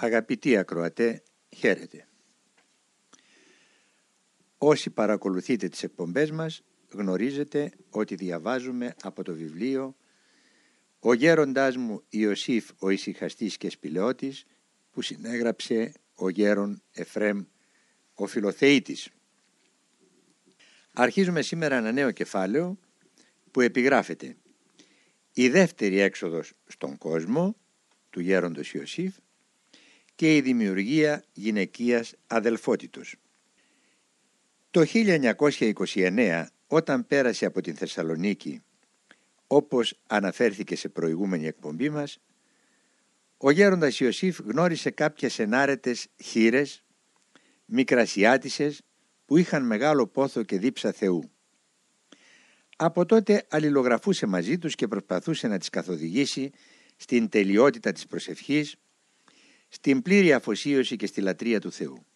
Αγαπητοί ακροατέ, χαίρετε. Όσοι παρακολουθείτε τις εκπομπές μας γνωρίζετε ότι διαβάζουμε από το βιβλίο «Ο γέροντάς μου Ιωσήφ ο ησυχαστής και σπηλαιώτης» που συνέγραψε ο γέρον Εφρέμ ο Φιλοθεήτης. Αρχίζουμε σήμερα ένα νέο κεφάλαιο που επιγράφεται «Η δεύτερη έξοδος στον κόσμο» του γέροντος Ιωσήφ και η δημιουργία γυναικείας αδελφότητος. Το 1929 όταν πέρασε από την Θεσσαλονίκη όπως αναφέρθηκε σε προηγούμενη εκπομπή μας ο γέροντας Ιωσήφ γνώρισε κάποιες ενάρετες χείρες μικρασιάτισες που είχαν μεγάλο πόθο και δίψα Θεού. Από τότε αλληλογραφούσε μαζί τους και προσπαθούσε να τις καθοδηγήσει στην τελειότητα της προσευχής στην πλήρη αφοσίωση και στη λατρεία του Θεού.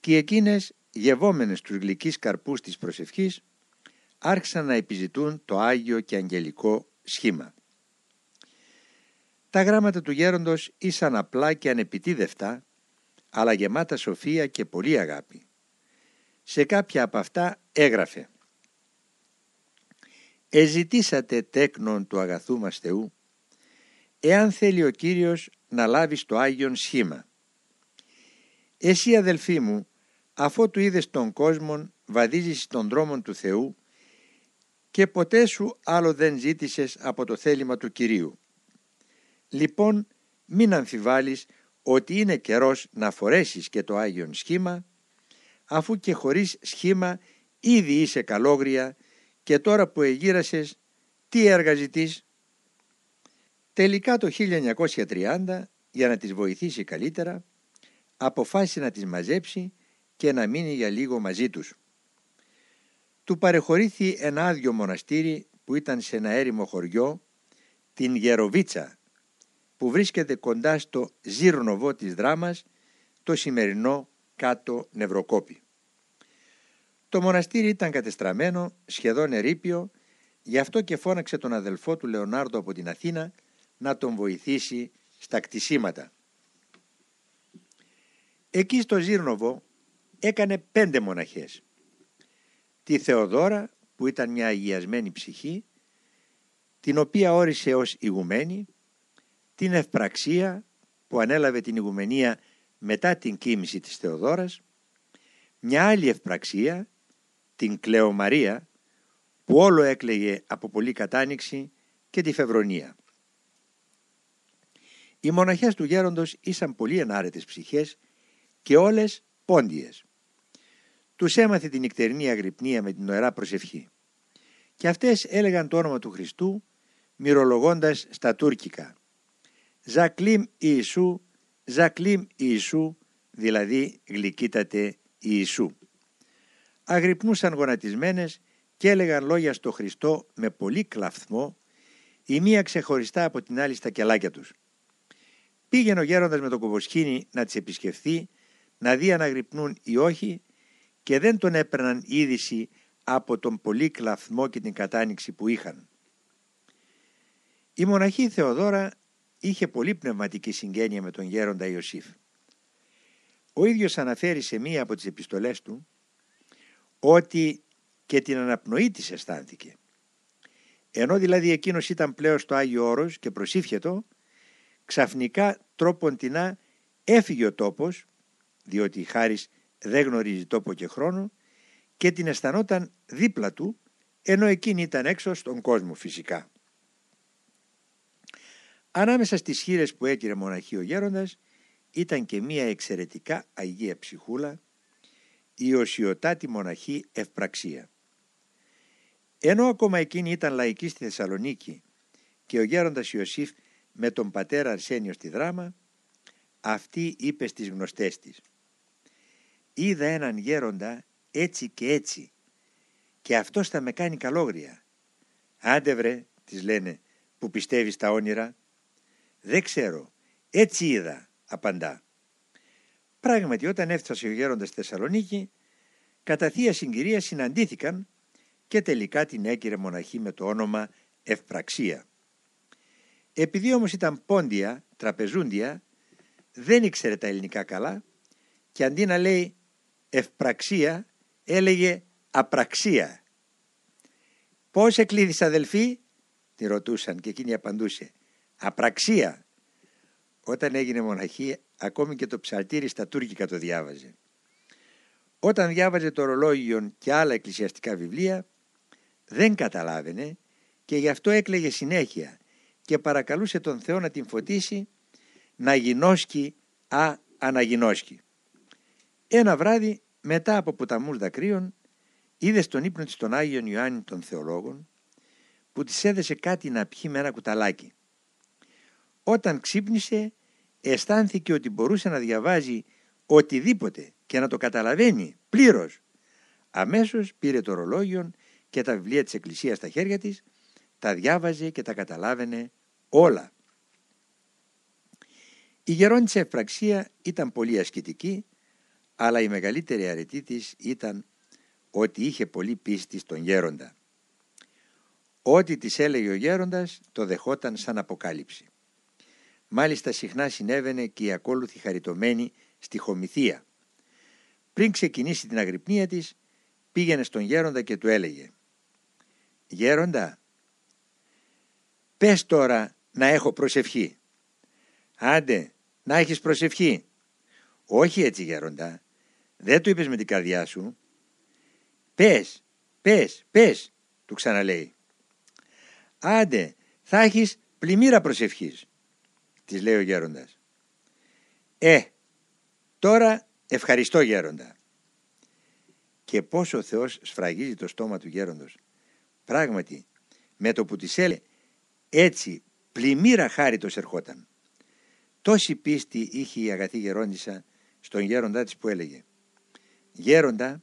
Και εκείνες, γευόμενες τους γλυκείς καρπούς της προσευχής, άρχισαν να επιζητούν το Άγιο και Αγγελικό σχήμα. Τα γράμματα του γέροντος ήσαν απλά και ανεπιτίδευτα, αλλά γεμάτα σοφία και πολύ αγάπη. Σε κάποια από αυτά έγραφε «Εζητήσατε τέκνον του αγαθού μας Θεού, εάν θέλει ο Κύριος να λάβεις το Άγιον σχήμα. Εσύ αδελφοί μου, αφού του είδες τον κόσμο, βαδίζεις τον δρόμο του Θεού και ποτέ σου άλλο δεν ζήτησες από το θέλημα του Κυρίου. Λοιπόν, μην αμφιβάλλεις ότι είναι καιρός να φορέσεις και το Άγιον σχήμα, αφού και χωρίς σχήμα ήδη είσαι καλόγρια και τώρα που εγύρασες, τι έργα ζητείς; Τελικά το 1930, για να τις βοηθήσει καλύτερα, αποφάσισε να τις μαζέψει και να μείνει για λίγο μαζί τους. Του παρεχωρήθη ένα άδειο μοναστήρι που ήταν σε ένα έρημο χωριό, την Γεροβίτσα, που βρίσκεται κοντά στο Ζήρνοβο της Δράμας, το σημερινό κάτω Νευροκόπη. Το μοναστήρι ήταν κατεστραμμένο, σχεδόν ερήπιο, γι' αυτό και φώναξε τον αδελφό του Λεωνάρδο από την Αθήνα να τον βοηθήσει στα κτισίματα. Εκεί στο Ζήρνοβο έκανε πέντε μοναχές. Τη Θεοδόρα που ήταν μια αγιασμένη ψυχή, την οποία όρισε ως ηγουμένη, την Ευπραξία που ανέλαβε την ηγουμενία μετά την κοίμηση της Θεοδόρας, μια άλλη Ευπραξία, την Κλεομαρία, που όλο έκλαιγε από πολύ κατάνοιξη και τη Φευρονία. Οι μοναχές του γέροντος ήσαν πολύ ενάρετες ψυχές και όλες πόντιες. Τους έμαθε την νυχτερινή αγρυπνία με την ωραία προσευχή. Και αυτές έλεγαν το όνομα του Χριστού μυρολογώντας στα τουρκικά. Ζακλίμ Ιησού, Ζακλίμ Ιησού, δηλαδή γλυκύτατε Ιησού. Αγρυπνούσαν γονατισμένες και έλεγαν λόγια στο Χριστό με πολύ κλαφθμό, η μία ξεχωριστά από την άλλη στα κελάκια τους. Πήγαινε ο γέροντας με τον κοβοσχήνη να τις επισκεφθεί, να δει αν αγρυπνούν ή όχι και δεν τον έπαιρναν είδηση από τον πολύ κλαθμό και την κατάνοιξη που είχαν. Η μοναχή Θεοδόρα είχε πολύ πνευματική συγγένεια με τον γέροντα Ιωσήφ. Ο ίδιος αναφέρει σε μία από τις επιστολές του ότι και την αναπνοή της αισθάνθηκε. Ενώ δηλαδή εκείνος ήταν πλέον στο Άγιο Όρος και προσήφιετο, ξαφνικά τρόποντινά έφυγε ο τόπος, διότι η Χάρις δεν γνωρίζει τόπο και χρόνο, και την αισθανόταν δίπλα του, ενώ εκείνη ήταν έξω στον κόσμο φυσικά. Ανάμεσα στις χείρες που έκυρε μοναχή ο γέροντας ήταν και μία εξαιρετικά αγία ψυχούλα, η οσιωτάτη μοναχή Ευπραξία. Ενώ ακόμα εκείνη ήταν λαϊκή στη Θεσσαλονίκη και ο γέροντας Ιωσήφ με τον πατέρα Αρσένιο στη δράμα, αυτή είπε στις γνωστές της «Είδα έναν γέροντα έτσι και έτσι και αυτός θα με κάνει καλόγρια». «Άντε βρε», της λένε, που πιστεύεις στα όνειρα. «Δεν ξέρω, έτσι είδα», απαντά. Πράγματι όταν έφτασε ο γέροντας στη Θεσσαλονίκη, κατά θεία συγκυρία συναντήθηκαν και τελικά την έκυρε μοναχή με το όνομα Ευπραξία. Επειδή όμως ήταν πόντια, τραπεζούντια, δεν ήξερε τα ελληνικά καλά και αντί να λέει ευπραξία έλεγε απραξία. Πώς εκλείδης αδελφοί, τη ρωτούσαν και εκείνη απαντούσε απραξία. Όταν έγινε μοναχή ακόμη και το ψαλτήρι στα τουρκικά το διάβαζε. Όταν διάβαζε το ρολόγιο και άλλα εκκλησιαστικά βιβλία δεν καταλάβαινε και γι' αυτό έκλαιγε συνέχεια και παρακαλούσε τον Θεό να την φωτίσει να γινώσκει α αναγινώσκει. Ένα βράδυ μετά από ποταμούς δακρύων είδε στον ύπνο της τον Άγιον Ιωάννη των Θεολόγων που της έδεσε κάτι να πιει με ένα κουταλάκι. Όταν ξύπνησε αισθάνθηκε ότι μπορούσε να διαβάζει οτιδήποτε και να το καταλαβαίνει πλήρως. Αμέσως πήρε το ρολόγιο και τα βιβλία της Εκκλησίας στα χέρια της, τα διάβαζε και τα καταλάβαινε όλα. Η γερόντισσα ευπραξία ήταν πολύ ασκητική, αλλά η μεγαλύτερη αρετή της ήταν ότι είχε πολύ πίστη στον γέροντα. Ό,τι της έλεγε ο γέροντας το δεχόταν σαν αποκάλυψη. Μάλιστα συχνά συνέβαινε και η ακόλουθη χαριτωμένη στη χομηθεία. Πριν ξεκινήσει την αγρυπνία της, πήγαινε στον γέροντα και του έλεγε «Γέροντα, πες τώρα να έχω προσευχή». «Άντε, να έχεις προσευχή». «Όχι έτσι γέροντα, δεν του είπες με την καρδιά σου». «Πες, πες, πες», του ξαναλέει. «Άντε, θα έχεις πλημμύρα προσευχής», της λέει ο γέροντας. «Ε, τώρα ευχαριστώ γέροντα». Και πόσο ο Θεός σφραγίζει το στόμα του γέροντος. Πράγματι, με το που της έλεγε έτσι πλημμύρα χάριτος ερχόταν. Τόση πίστη είχε η αγαθή γερόντισσα στον γέροντά της που έλεγε «Γέροντα,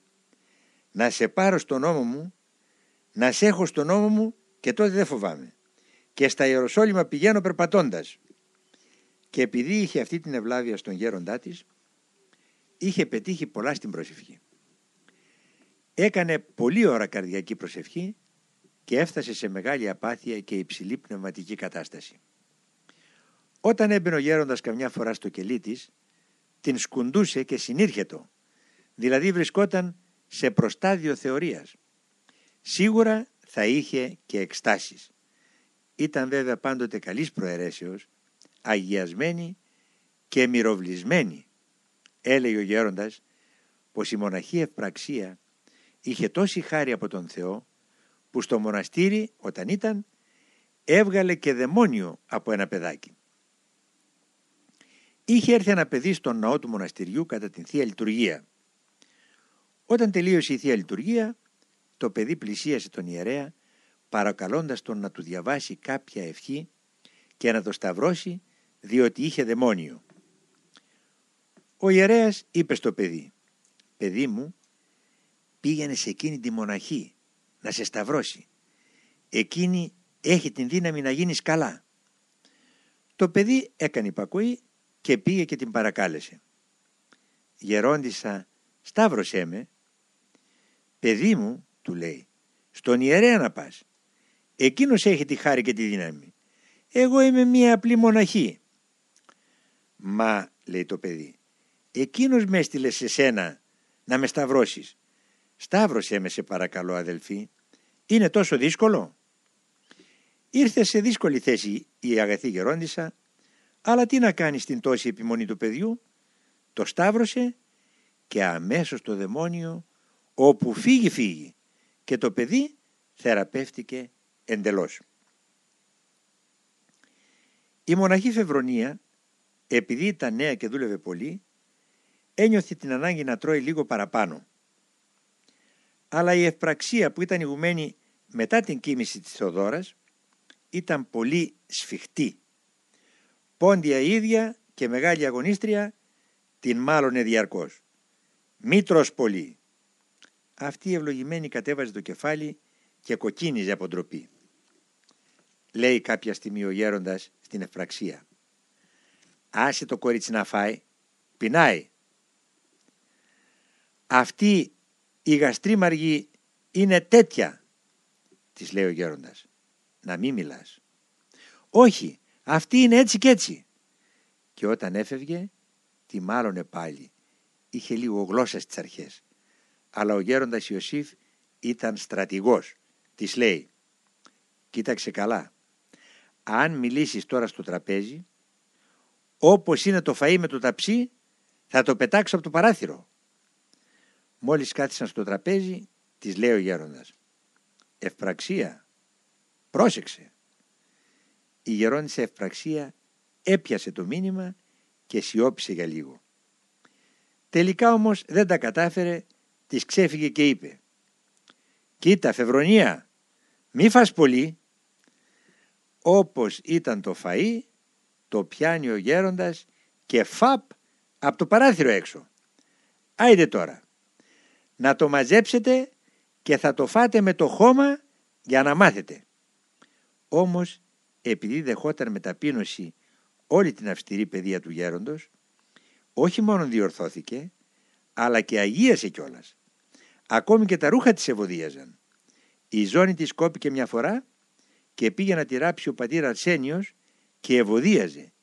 να σε πάρω στον νόμο μου, να σε έχω στον νόμο μου και τότε δεν φοβάμαι. Και στα Ιεροσόλυμα πηγαίνω περπατώντας». Και επειδή είχε αυτή την ευλάβεια στον γέροντά της, είχε πετύχει πολλά στην προσευχή. Έκανε πολλή ώρα καρδιακή προσευχή και έφτασε σε μεγάλη απάθεια και υψηλή πνευματική κατάσταση. Όταν έμπαινε ο γέροντας καμιά φορά στο κελί της, την σκουντούσε και συνήρχετο, δηλαδή βρισκόταν σε προστάδιο θεωρίας. Σίγουρα θα είχε και εκστάσεις. Ήταν βέβαια πάντοτε καλής προαιρέσεως, αγιασμένη και μυροβλισμένη. Έλεγε ο γέροντας πως η μοναχή ευπραξία είχε τόση χάρη από τον Θεό που στο μοναστήρι όταν ήταν έβγαλε και δαιμόνιο από ένα παιδάκι. Είχε έρθει ένα παιδί στον ναό του μοναστηριού κατά την Θεία Λειτουργία. Όταν τελείωσε η Θεία Λειτουργία, το παιδί πλησίασε τον ιερέα παρακαλώντας τον να του διαβάσει κάποια ευχή και να το σταυρώσει διότι είχε δαιμόνιο. Ο ιερέας είπε στο παιδί «Παιδί μου, πήγαινε σε εκείνη τη μοναχή να σε σταυρώσει. Εκείνη έχει την δύναμη να γίνεις καλά». Το παιδί έκανε υπακοή και πήγε και την παρακάλεσε. «Γερόντισα, σταύρωσέ με». «Παιδί μου», του λέει, «στον ιερέα να πας. Εκείνος έχει τη χάρη και τη δύναμη. Εγώ είμαι μία απλή μοναχή». «Μα», λέει το παιδί, «εκείνος με έστειλε σε σένα να με σταυρώσεις. Σταύρωσέ με σε παρακαλώ αδελφή. Είναι τόσο δύσκολο». Ήρθε σε δύσκολη θέση η αγαθή γερόντισα, αλλά τι να κάνει στην τόση επιμονή του παιδιού; Το σταύρωσε και αμέσως το δαιμόνιο όπου φύγει φύγει και το παιδί θεραπεύτηκε εντελώς. Η μοναχή Φευρονία επειδή ήταν νέα και δούλευε πολύ, ένιωθε την ανάγκη να τρώει λίγο παραπάνω. Αλλά η ευπραξία που ήταν ηγουμένη μετά την κοίμηση της Θοδόρας ήταν πολύ σφιχτή. Πόντια ίδια και μεγάλη αγωνίστρια την μάλωνε διαρκώς. Μη τρως πολύ. Αυτή η ευλογημένη κατέβαζε το κεφάλι και κοκκίνιζε από ντροπή. Λέει κάποια στιγμή ο γέροντας στην ευπραξία άσε το κορίτσι να φάει, πεινάει. Αυτή η γαστρίμαργη είναι τέτοια, της λέει ο γέροντας. Να μην μιλάς. Όχι, αυτή είναι έτσι και έτσι. και όταν έφευγε τη μάλωνε πάλι. Είχε λίγο γλώσσα στις αρχές. Αλλά ο γέροντας Ιωσήφ ήταν στρατηγός. Της λέει «Κοίταξε καλά, αν μιλήσεις τώρα στο τραπέζι, όπως είναι το φαΐ με το ταψί, θα το πετάξω από το παράθυρο». Μόλις κάθισαν στο τραπέζι, της λέει ο γέροντας «Ευπραξία, πρόσεξε». Η γερόντισσα ευπραξία έπιασε το μήνυμα και σιώπησε για λίγο. Τελικά όμως δεν τα κατάφερε, της ξέφυγε και είπε «Κοίτα Φεβρονία, μη φας πολύ». Όπως ήταν το φαΐ, το πιάνει ο γέροντας και φαπ από το παράθυρο έξω. Άιντε τώρα, να το μαζέψετε και θα το φάτε με το χώμα για να μάθετε. Όμως, επειδή δεχόταν με ταπείνωση όλη την αυστηρή παιδεία του γέροντος, όχι μόνο διορθώθηκε, αλλά και αγίασε κιόλας. Ακόμη και τα ρούχα της ευωδίαζαν. Η ζώνη της κόπηκε μια φορά και πήγε να τη ράψει ο πατήρ Αρσένιος και ευωδίαζε.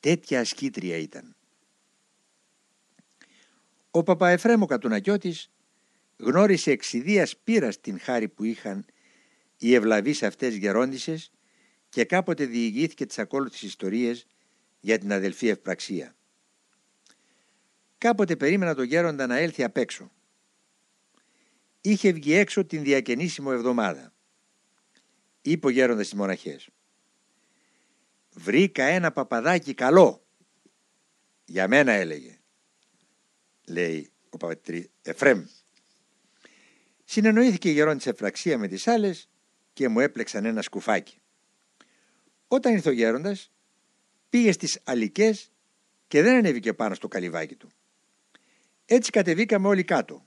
Τέτοια ασκήτρια ήταν. Ο Παπαεφρέμο Κατουνακιώτης γνώρισε εξιδίας πείρας την χάρη που είχαν οι ευλαβείς αυτές γερόντισες και κάποτε διηγήθηκε τις ακόλουθες ιστορίες για την αδελφή ευπραξία. Κάποτε περίμενα τον γέροντα να έλθει απ' έξω. Είχε βγει έξω την διακαινήσιμο εβδομάδα. Είπε ο γέροντας στις μοναχές. Βρήκα ένα παπαδάκι καλό. Για μένα έλεγε. Λέει ο πατρί Εφρέμ. Συνεννοήθηκε η γερόντης Εφραξία με τις άλλες και μου έπλεξαν ένα σκουφάκι. Όταν ήρθε ο γέροντας πήγε στις αλικές και δεν ανέβηκε πάνω στο καλυβάκι του. Έτσι κατεβήκαμε όλοι κάτω.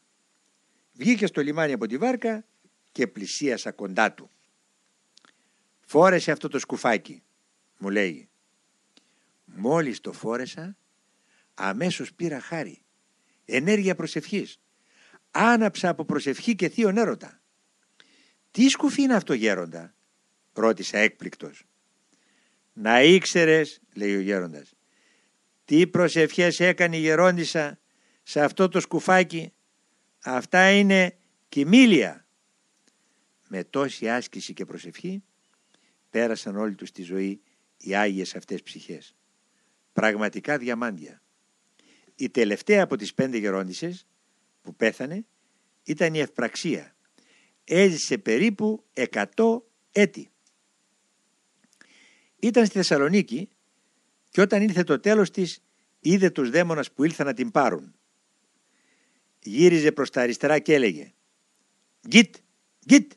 Βγήκε στο λιμάνι από τη βάρκα και πλησίασα κοντά του. Φόρεσε αυτό το σκουφάκι, μου λέει. Μόλις το φόρεσα, αμέσως πήρα χάρη, ενέργεια προσευχής. Άναψα από προσευχή και θείο έρωτα. Τι σκουφί είναι αυτό γέροντα, ρώτησα έκπληκτος. Να ήξερες, λέει ο γέροντας, τι προσευχές έκανε η γερόντισσα σε αυτό το σκουφάκι. Αυτά είναι κοιμήλια. Με τόση άσκηση και προσευχή πέρασαν όλοι τους στη ζωή οι Άγιες αυτές ψυχές. Πραγματικά διαμάντια. Η τελευταία από τις πέντε γερόντισσες που πέθανε ήταν η ευπραξία. Έζησε περίπου 100 έτη. Ήταν στη Θεσσαλονίκη και όταν ήρθε το τέλος της είδε τους δαίμονας που ήλθαν να την πάρουν. Γύριζε προς τα αριστερά και έλεγε «Γκίτ, γκίτ»,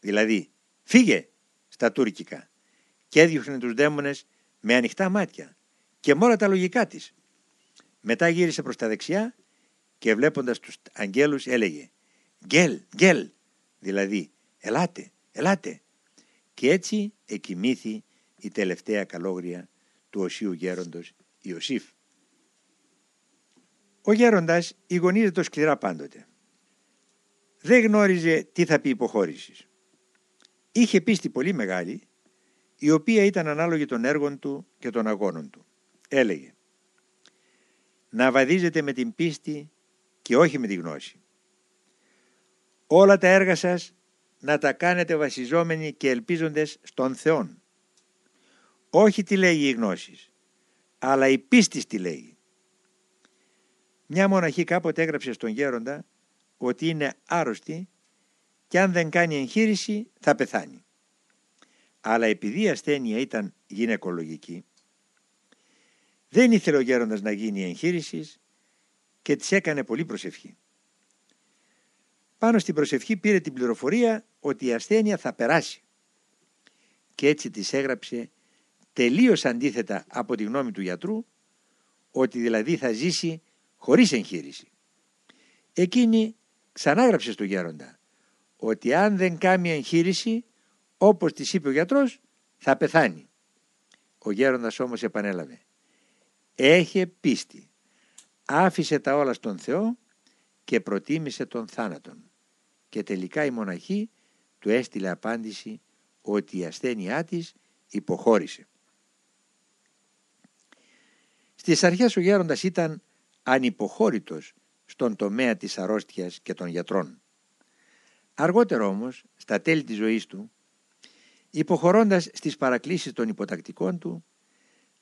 δηλαδή «Φύγε» στα τουρκικά και έδιωχνε τους δαίμονες με ανοιχτά μάτια και με όλα τα λογικά της. Μετά γύρισε προς τα δεξιά και βλέποντας τους αγγέλους έλεγε «Γκέλ, γκέλ», δηλαδή «Ελάτε, ελάτε». Και έτσι εκοιμήθη η τελευταία καλόγρια του οσίου γέροντος Ιωσήφ. Ο γέροντας ηγονίζεται σκληρά πάντοτε. Δεν γνώριζε τι θα πει υποχώρησης. Είχε πίστη πολύ μεγάλη, η οποία ήταν ανάλογη των έργων του και των αγώνων του. Έλεγε «Να βαδίζετε με την πίστη και όχι με τη γνώση. Όλα τα έργα σας να τα κάνετε βασιζόμενοι και ελπίζοντες στον Θεόν όχι τι λέγει η γνώση, αλλά η πίστη τι λέγει. Μια μοναχή κάποτε έγραψε στον γέροντα ότι είναι άρρωστη και αν δεν κάνει εγχείρηση θα πεθάνει. Αλλά επειδή η ασθένεια ήταν γυναικολογική, δεν ήθελε ο γέροντας να γίνει εγχείρησης και της έκανε πολύ προσευχή. Πάνω στην προσευχή πήρε την πληροφορία ότι η ασθένεια θα περάσει και έτσι της έγραψε τελείως αντίθετα από τη γνώμη του γιατρού, ότι δηλαδή θα ζήσει χωρίς εγχείρηση. Εκείνη ξανάγραψε στο γέροντα ότι αν δεν κάνει εγχείρηση, όπως της είπε ο γιατρός, θα πεθάνει. Ο γέροντας όμως επανέλαβε. Έχε πίστη. Άφησε τα όλα στον Θεό και προτίμησε τον θάνατον. Και τελικά η μοναχή του έστειλε απάντηση ότι η ασθένειά της υποχώρησε. Στις αρχές ο γέροντας ήταν ανυποχώρητος στον τομέα της αρρώστιας και των γιατρών. Αργότερα όμως, στα τέλη της ζωής του, υποχωρώντας στις παρακλήσεις των υποτακτικών του,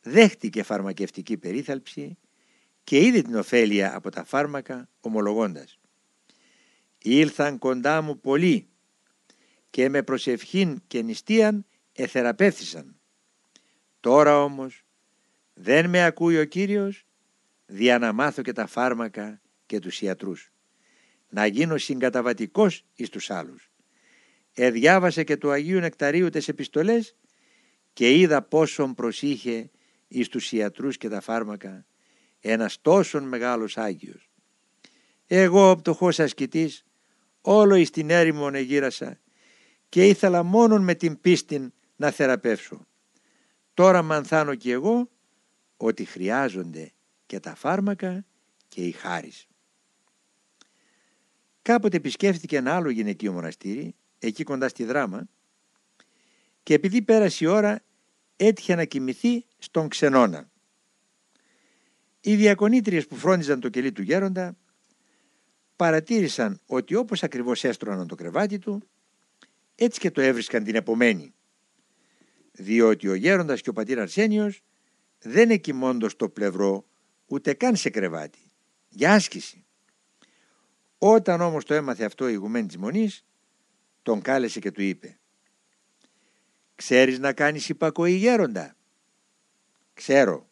δέχτηκε φαρμακευτική περίθαλψη και είδε την ωφέλεια από τα φάρμακα ομολογώντας «Ήλθαν κοντά μου πολλοί και με προσευχήν και νηστείαν εθεραπεύθησαν. Τώρα όμως δεν με ακούει ο Κύριος δια να μάθω και τα φάρμακα και τους ιατρούς. Να γίνω συγκαταβατικός εις τους άλλους. Εδιάβασε και του Αγίου Νεκταρίου τις επιστολές και είδα πόσον προσήχε εις τους ιατρούς και τα φάρμακα ένας τόσον μεγάλος Άγιος. Εγώ ο πτωχός ασκητής όλο εις την έρημον εγύρασα και ήθελα μόνον με την πίστην να θεραπεύσω. Τώρα μανθάνω κι εγώ ότι χρειάζονται και τα φάρμακα και η χάρις. Κάποτε επισκέφθηκε ένα άλλο γυναικείο μοναστήρι, εκεί κοντά στη Δράμα, και επειδή πέρασε η ώρα έτυχε να κοιμηθεί στον ξενώνα. Οι διακονήτριες που φρόντιζαν το κελί του γέροντα παρατήρησαν ότι όπως ακριβώς έστρωναν το κρεβάτι του, έτσι και το έβρισκαν την επομένη. Διότι ο γέροντας και ο πατήρ Αρσένιος δεν εκοιμώντος το πλευρό ούτε καν σε κρεβάτι, για άσκηση. Όταν όμως το έμαθε αυτό η ηγουμένη της Μονής, τον κάλεσε και του είπε «Ξέρεις να κάνεις υπακοή γέροντα» «Ξέρω».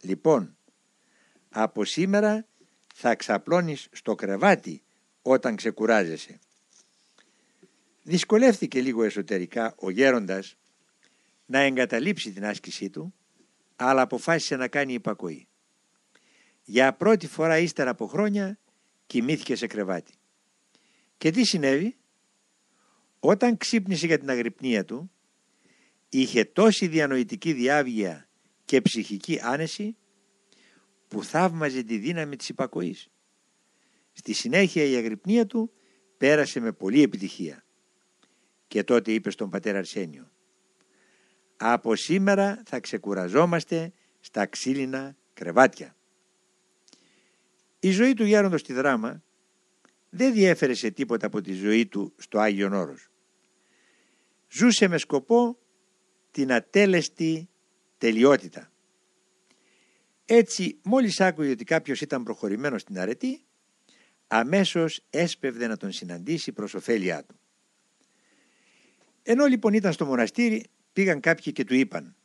«Λοιπόν, από σήμερα θα ξαπλώνεις στο κρεβάτι όταν ξεκουράζεσαι». Δυσκολεύτηκε λίγο εσωτερικά ο γέροντας να εγκαταλείψει την άσκησή του, αλλά αποφάσισε να κάνει υπακοή. Για πρώτη φορά ύστερα από χρόνια κοιμήθηκε σε κρεβάτι. Και τι συνέβη; Όταν ξύπνησε για την αγρυπνία του, είχε τόση διανοητική διάβγεια και ψυχική άνεση που θαύμαζε τη δύναμη της υπακοής. Στη συνέχεια η αγρυπνία του πέρασε με πολλή επιτυχία. Και τότε είπε στον πατέρα Αρσένιο «Από σήμερα θα ξεκουραζόμαστε στα ξύλινα κρεβάτια». Η ζωή του Γέροντος στη δράμα δεν διέφερε σε τίποτα από τη ζωή του στο Άγιον Όρος. Ζούσε με σκοπό την ατέλεστη τελειότητα. Έτσι μόλις άκουγε ότι κάποιος ήταν προχωρημένος στην αρετή, αμέσως έσπευδε να τον συναντήσει προς ωφέλειά του. Ενώ λοιπόν ήταν στο μοναστήρι, πήγαν κάποιοι και του είπαν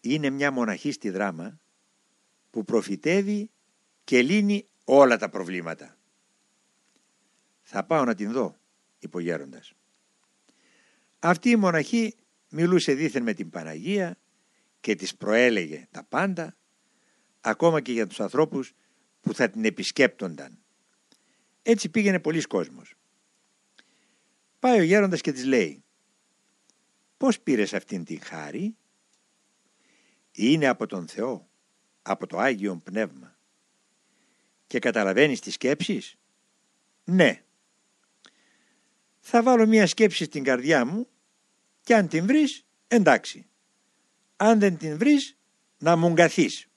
«Είναι μια μοναχή στη δράμα που προφητεύει και λύνει όλα τα προβλήματα». «Θα πάω να την δω», είπε ο γέροντας. Αυτή η μοναχή μιλούσε δήθεν με την Παναγία και της προέλεγε τα πάντα, ακόμα και για τους ανθρώπους που θα την επισκέπτονταν. Έτσι πήγαινε πολλοί κόσμος. Πάει ο γέροντας και της λέει «Πώς πήρες αυτήν την χάρη» «Είναι από τον Θεό, από το Άγιο Πνεύμα». «Και καταλαβαίνεις τις σκέψεις» «Ναι». «Θα βάλω μία σκέψη στην καρδιά μου και αν την βρεις εντάξει. Αν δεν την βρεις να μου γκαθείς».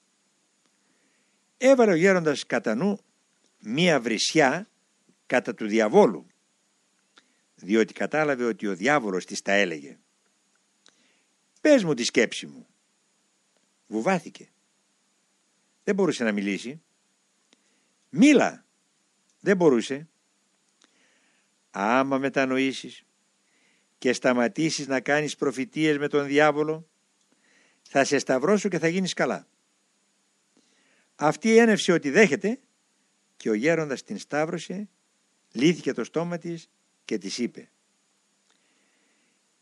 Έβαλε ο γέροντας κατά νου μία βρισιά κατά του διαβόλου διότι κατάλαβε ότι ο διάβολος της τα έλεγε. «Πες μου τη σκέψη μου». Βουβάθηκε. Δεν μπορούσε να μιλήσει. «Μίλα». Δεν μπορούσε. Άμα μετανοήσεις και σταματήσεις να κάνεις προφητείες με τον διάβολο, θα σε σταυρώσω και θα γίνεις καλά. Αυτή ένευσε ότι δέχεται και ο γέροντας την σταύρωσε, λύθηκε το στόμα της και της είπε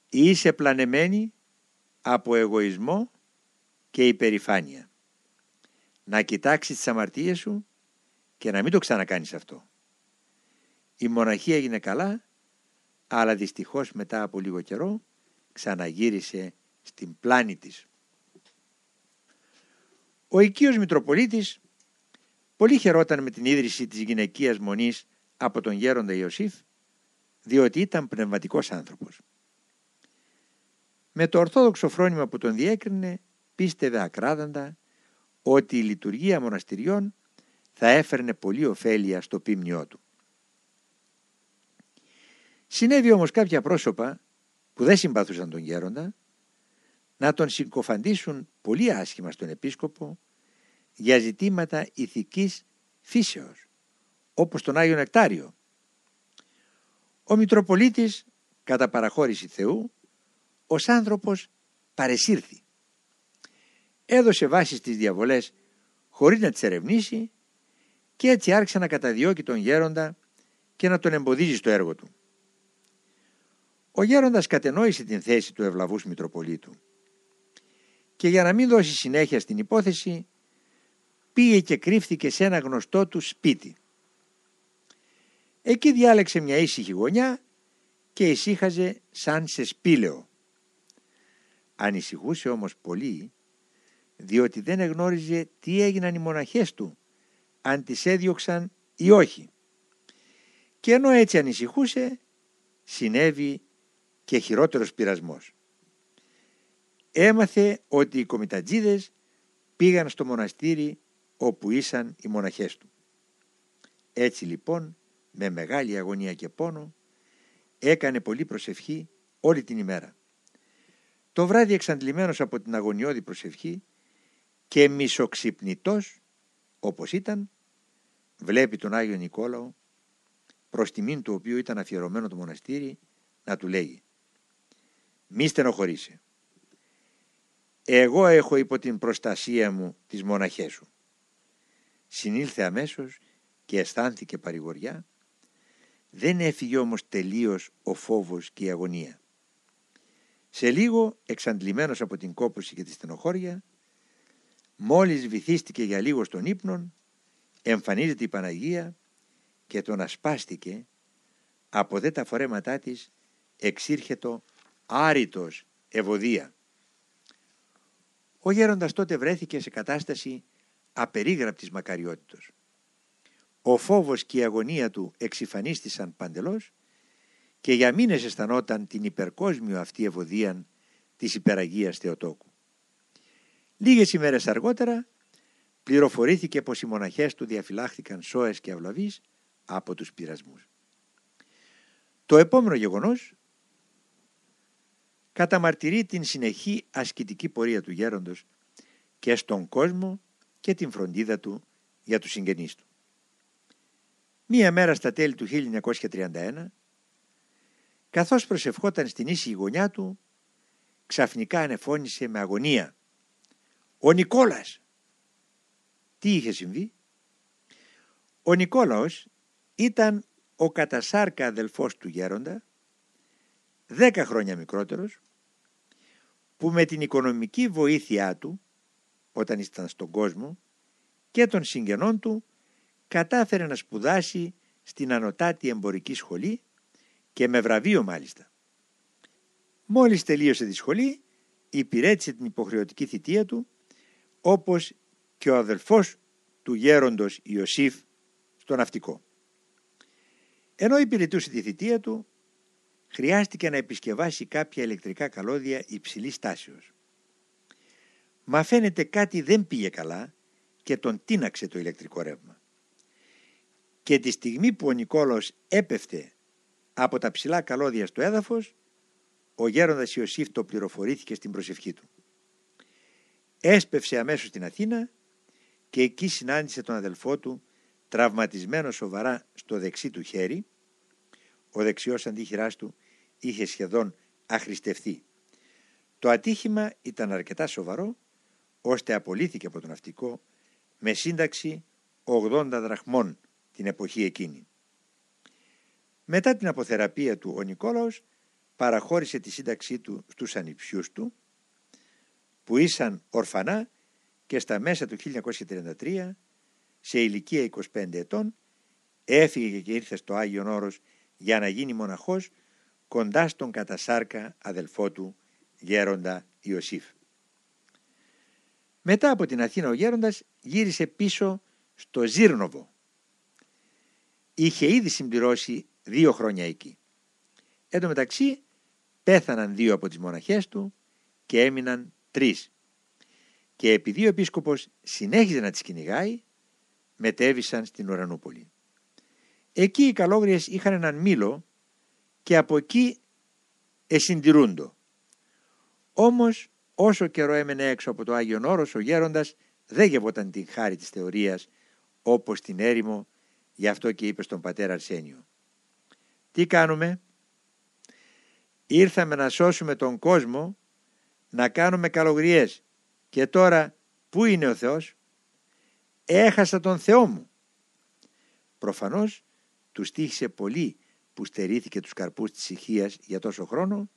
«Είσαι πλανεμένη από εγωισμό και υπερηφάνεια. Να κοιτάξεις τις αμαρτίες σου και να μην το ξανακάνεις αυτό. Η μοναχή έγινε καλά, αλλά δυστυχώς μετά από λίγο καιρό ξαναγύρισε στην πλάνη της. Ο οικείος Μητροπολίτης πολύ χαιρόταν με την ίδρυση της γυναικείας μονής από τον γέροντα Ιωσήφ διότι ήταν πνευματικός άνθρωπος. Με το ορθόδοξο φρόνημα που τον διέκρινε πίστευε ακράδαντα ότι η λειτουργία μοναστηριών θα έφερνε πολύ ωφέλεια στο πίμνιό του. Συνέβη όμως κάποια πρόσωπα που δεν συμπαθούσαν τον γέροντα να τον συγκοφαντήσουν πολύ άσχημα στον επίσκοπο για ζητήματα ηθικής φύσεως, όπως τον Άγιο Νεκτάριο. Ο Μητροπολίτης, κατά παραχώρηση Θεού, ως άνθρωπος παρεσύρθη. Έδωσε βάση στις διαβολές χωρίς να τις ερευνήσει και έτσι άρχισε να καταδιώκει τον γέροντα και να τον εμποδίζει στο έργο του. Ο γέροντας κατενόησε την θέση του ευλαβούς Μητροπολίτου και για να μην δώσει συνέχεια στην υπόθεση πήγε και κρύφθηκε σε ένα γνωστό του σπίτι. Εκεί διάλεξε μια ήσυχη γωνιά και ησύχαζε σαν σε σπήλαιο. Ανησυχούσε όμως πολύ διότι δεν εγνώριζε τι έγιναν οι μοναχές του αν τις έδιωξαν ή όχι. Και ενώ έτσι ανησυχούσε συνέβη και χειρότερος πειρασμός. Έμαθε ότι οι κομιτατζίδες πήγαν στο μοναστήρι όπου ήσαν οι μοναχές του. Έτσι λοιπόν με μεγάλη αγωνία και πόνο έκανε πολύ προσευχή όλη την ημέρα. Το βράδυ εξαντλημένος από την αγωνιώδη προσευχή και μισοξυπνητός όπως ήταν βλέπει τον Άγιο Νικόλαο προς τιμήν του οποίου ήταν αφιερωμένο το μοναστήρι να του λέγει μη στενοχωρήσει εγώ έχω υπό την προστασία μου τις μοναχές σου. Συνήλθε αμέσως και αισθάνθηκε παρηγοριά. Δεν έφυγε όμως τελείως ο φόβος και η αγωνία. Σε λίγο εξαντλημένος από την κόπωση και τη στενοχώρια μόλις βυθίστηκε για λίγο στον ύπνον εμφανίζεται η Παναγία και τον ασπάστηκε. Από δε τα φορέματά της εξήρχετο άριτος ευωδία. Ο γέροντας τότε βρέθηκε σε κατάσταση απερίγραπτης μακαριότητος. Ο φόβος και η αγωνία του εξυφανίστησαν παντελώς και για μήνες αισθανόταν την υπερκόσμιο αυτή ευωδία της υπεραγίας Θεοτόκου. Λίγες ημέρες αργότερα πληροφορήθηκε πως οι μοναχές του διαφυλάχθηκαν σώες και αυλαβείς από τους πειρασμούς. Το επόμενο γεγονός καταμαρτυρεί την συνεχή ασκητική πορεία του γέροντος και στον κόσμο και την φροντίδα του για τους συγγενείς του. Μία μέρα στα τέλη του 1931, καθώς προσευχόταν στην ίση γωνιά του, ξαφνικά ανεφώνησε με αγωνία «Ο Νικόλας!» Τι είχε συμβεί; Ο Νικόλαος ήταν ο κατασάρκα αδελφός του γέροντα, δέκα χρόνια μικρότερος, που με την οικονομική βοήθειά του, όταν ήταν στον κόσμο, και των συγγενών του, κατάφερε να σπουδάσει στην Ανωτάτη Εμπορική Σχολή και με βραβείο μάλιστα. Μόλις τελείωσε τη σχολή, υπηρέτησε την υποχρεωτική θητεία του, όπως και ο αδελφός του γέροντος Ιωσήφ στο ναυτικό. Ενώ υπηρετούσε τη θητεία του, χρειάστηκε να επισκευάσει κάποια ηλεκτρικά καλώδια υψηλής τάσεως. Μα φαίνεται κάτι δεν πήγε καλά και τον τίναξε το ηλεκτρικό ρεύμα. Και τη στιγμή που ο Νικόλαος έπεφτε από τα ψηλά καλώδια στο έδαφος, ο γέροντας Ιωσήφ το πληροφορήθηκε στην προσευχή του. Έσπευσε αμέσως στην Αθήνα και εκεί συνάντησε τον αδελφό του τραυματισμένο σοβαρά στο δεξί του χέρι. Ο δεξιός αντίχειράς του είχε σχεδόν αχρηστευθεί. Το ατύχημα ήταν αρκετά σοβαρό ώστε απολύθηκε από τον ναυτικό με σύνταξη 80 δραχμών την εποχή εκείνη. Μετά την αποθεραπεία του ο Νικόλαος παραχώρησε τη σύνταξή του στους ανιψιούς του που ήσαν ορφανά και στα μέσα του 1933 σε ηλικία 25 ετών έφυγε και ήρθε στο Άγιον Όρος για να γίνει μοναχός κοντά στον κατασάρκα αδελφό του γέροντα Ιωσήφ. Μετά από την Αθήνα ο γέροντας γύρισε πίσω στο Ζήρνοβο. Είχε ήδη συμπληρώσει δύο χρόνια εκεί. Εν τω μεταξύ πέθαναν δύο από τις μοναχές του και έμειναν τρεις και επειδή ο επίσκοπος συνέχιζε να τις κυνηγάει, μετέβησαν στην Ουρανούπολη. Εκεί οι καλόγριες είχαν έναν μήλο και από εκεί εσυντηρούντο. Όμως όσο καιρό έμενε έξω από το Άγιον Όρος ο γέροντας δεν γευόταν την χάρη της θεωρίας όπως την έρημο γι' αυτό και είπε στον πατέρα Αρσένιο. Τι κάνουμε; Ήρθαμε να σώσουμε τον κόσμο να κάνουμε καλογριές και τώρα πού είναι ο Θεός; Έχασα τον Θεό μου. Προφανώς τους στήχησε πολύ που στερήθηκε τους καρπούς της ηχείας για τόσο χρόνο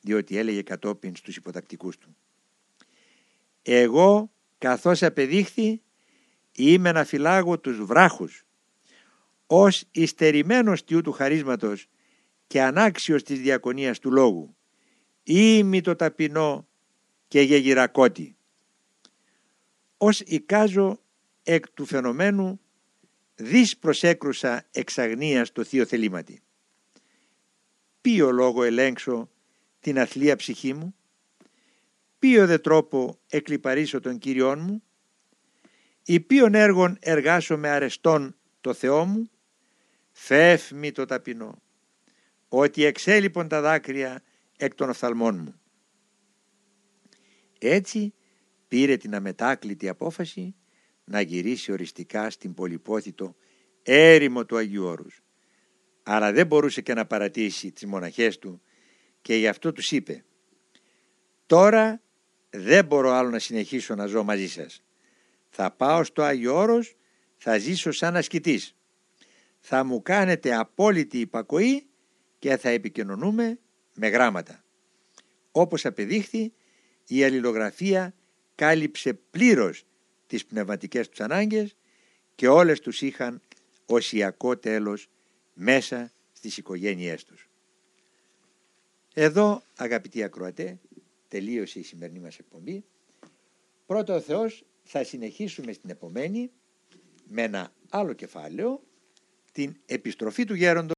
διότι έλεγε κατόπιν στους υποτακτικούς του. Εγώ καθώς απεδείχθη είμαι να φυλάγω τους βράχους ως ιστερημένος τιού του χαρίσματος και ανάξιος της διακονίας του λόγου ή το ταπεινό και γεγυρακότη. Ως εικάζω εκ του φαινομένου δις προσέκρουσα εξαγνίας το θείο θελήματι. Ποιο λόγο ελέγξω την αθλία ψυχή μου, ποιο δε τρόπο εκλυπαρίσω τον Κύριόν μου, ή ποιον έργον εργάσω με αρεστόν το Θεό μου, φεύ μη το ταπεινό, ότι εξέλιπον τα δάκρυα εκ των οφθαλμών μου. Έτσι πήρε την αμετάκλητη απόφαση να γυρίσει οριστικά στην πολυπόθητο έρημο του Αγίου Όρους. Αλλά δεν μπορούσε και να παρατήσει τις μοναχές του και γι' αυτό τους είπε «Τώρα δεν μπορώ άλλο να συνεχίσω να ζω μαζί σας. Θα πάω στο Άγιο Όρος, θα ζήσω σαν ασκητής. Θα μου κάνετε απόλυτη υπακοή και θα επικοινωνούμε με γράμματα». Όπως απεδείχθη, η αλληλογραφία κάλυψε πλήρως τις πνευματικές τους ανάγκες και όλες τους είχαν οσιακό τέλος μέσα στις οικογένειές τους. Εδώ αγαπητοί ακροατέ τελείωσε η σημερινή μας εκπομπή. Πρώτο ο Θεός θα συνεχίσουμε στην επομένη με ένα άλλο κεφάλαιο την επιστροφή του γέροντος